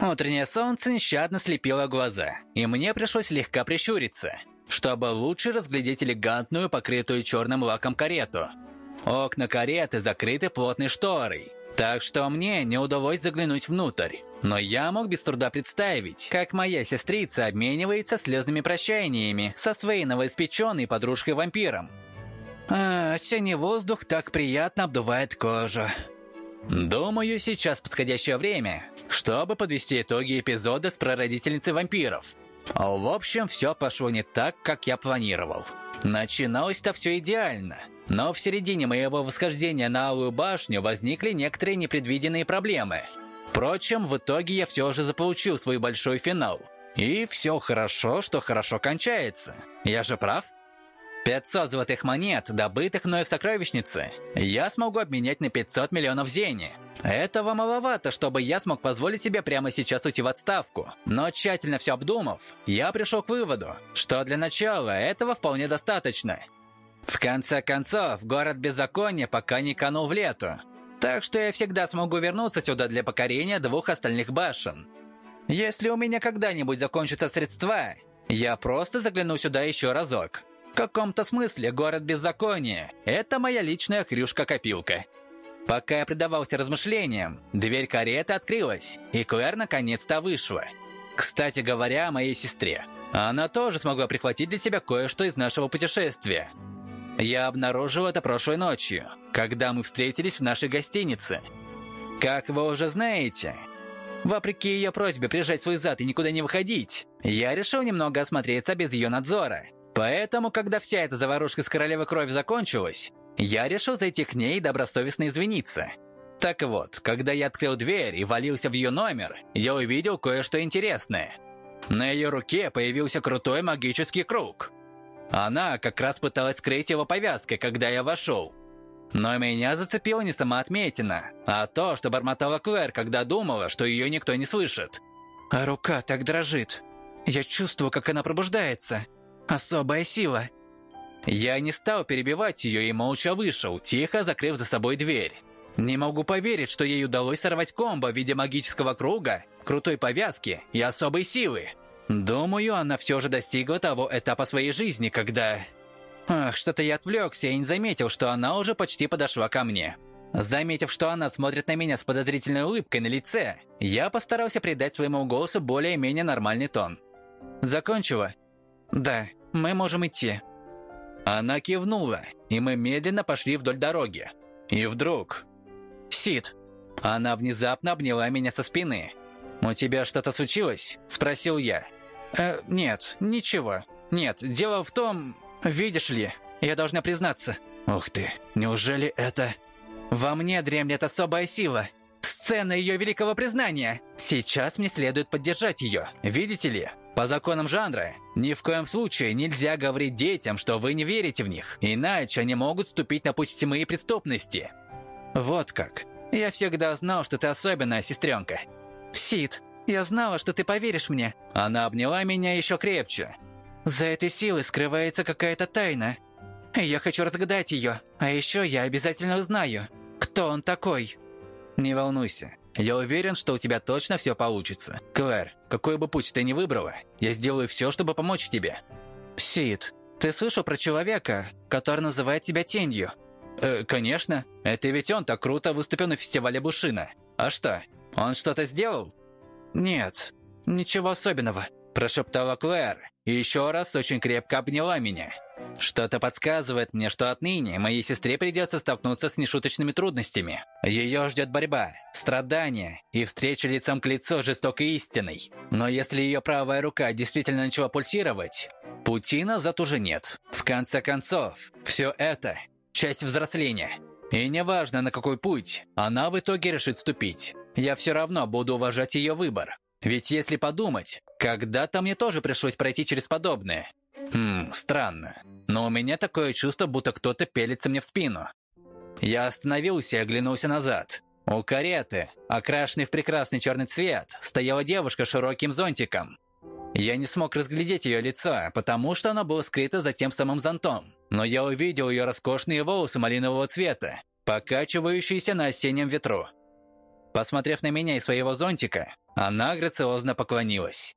Утреннее солнце нещадно слепило глаза, и мне пришлось слегка прищуриться, чтобы лучше разглядеть элегантную, покрытую черным лаком карету. Окна кареты закрыты плотной шторой, так что мне не удалось заглянуть внутрь. Но я мог без труда представить, как моя сестрица обменивается слезными прощаниями со своей новоиспеченной подружкой-вампиром. А, осенний воздух так приятно обдувает кожу. Думаю, сейчас подходящее время, чтобы подвести итоги эпизода с прародительницей вампиров. В общем, все пошло не так, как я планировал. Начиналось-то все идеально, но в середине моего восхождения на Алую башню возникли некоторые непредвиденные проблемы. Впрочем, в итоге я все же заполучил свой большой финал. И все хорошо, что хорошо кончается. Я же прав? 500 золотых монет, добытых мной в сокровищнице, я смогу обменять на 500 миллионов зени. Этого маловато, чтобы я смог позволить себе прямо сейчас уйти в отставку. Но тщательно все обдумав, я пришел к выводу, что для начала этого вполне достаточно. В конце концов, город беззакония пока не канул в лету. Так что я всегда смогу вернуться сюда для покорения двух остальных башен. Если у меня когда-нибудь закончатся средства, я просто загляну сюда еще разок. В каком-то смысле город беззакония – это моя личная хрюшка-копилка. Пока я предавался размышлениям, дверь кареты открылась, и Клэр наконец-то вышла. Кстати говоря о моей сестре. Она тоже смогла прихватить для себя кое-что из нашего путешествия. Я обнаружил это прошлой ночью, когда мы встретились в нашей гостинице. Как вы уже знаете, вопреки ее просьбе прижать свой зад и никуда не выходить, я решил немного осмотреться без ее надзора – Поэтому, когда вся эта заварушка с королевой крови закончилась, я решил зайти к ней и добросовестно извиниться. Так вот, когда я открыл дверь и валился в ее номер, я увидел кое-что интересное. На ее руке появился крутой магический круг. Она как раз пыталась скрыть его повязкой, когда я вошел. Но меня зацепила не сама отметина, а то, что бормотала Клэр, когда думала, что ее никто не слышит. А рука так дрожит. Я чувствую, как она пробуждается. Особая сила. Я не стал перебивать ее и молча вышел, тихо закрыв за собой дверь. Не могу поверить, что ей удалось сорвать комбо в виде магического круга, крутой повязки и особой силы. Думаю, она все же достигла того этапа своей жизни, когда... Ах, что-то я отвлекся и не заметил, что она уже почти подошла ко мне. Заметив, что она смотрит на меня с подозрительной улыбкой на лице, я постарался придать своему голосу более-менее нормальный тон. «Закончила?» «Да, мы можем идти». Она кивнула, и мы медленно пошли вдоль дороги. И вдруг... «Сид!» Она внезапно обняла меня со спины. «У тебя что-то случилось?» – спросил я. «Э, нет, ничего. Нет, дело в том... Видишь ли, я должна признаться». «Ух ты, неужели это...» «Во мне дремлет особая сила. Сцена ее великого признания. Сейчас мне следует поддержать ее. Видите ли, по законам жанра, ни в коем случае нельзя говорить детям, что вы не верите в них, иначе они могут ступить на путь тьмы и преступности. Вот как. Я всегда знал, что ты особенная сестренка. Сид, я знала, что ты поверишь мне. Она обняла меня еще крепче. За этой силой скрывается какая-то тайна. Я хочу разгадать ее, а еще я обязательно узнаю, кто он такой. Не волнуйся, я уверен, что у тебя точно все получится. Клэр, какой бы путь ты ни выбрала, я сделаю все, чтобы помочь тебе. Сид, ты слышал про человека, который называет тебя тенью? Э, конечно. Это ведь он так круто выступил на фестивале Бушина. А что, он что-то сделал? Нет, ничего особенного. Прошептала Клэр и еще раз очень крепко обняла меня. Что-то подсказывает мне, что отныне моей сестре придется столкнуться с нешуточными трудностями. Ее ждет борьба, страдания и встреча лицом к лицу жестокой истиной. Но если ее правая рука действительно начала пульсировать, пути назад уже нет. В конце концов, все это – часть взросления. И неважно, на какой путь, она в итоге решит вступить. Я все равно буду уважать ее выбор. Ведь если подумать, когда-то мне тоже пришлось пройти через подобное. Хм, странно. Но у меня такое чувство, будто кто-то пелится мне в спину. Я остановился и оглянулся назад. У кареты, окрашенной в прекрасный черный цвет, стояла девушка с широким зонтиком. Я не смог разглядеть ее лицо, потому что оно было скрыто за тем самым зонтом. Но я увидел ее роскошные волосы малинового цвета, покачивающиеся на осеннем ветру. Посмотрев на меня из своего зонтика, Она грациозно поклонилась.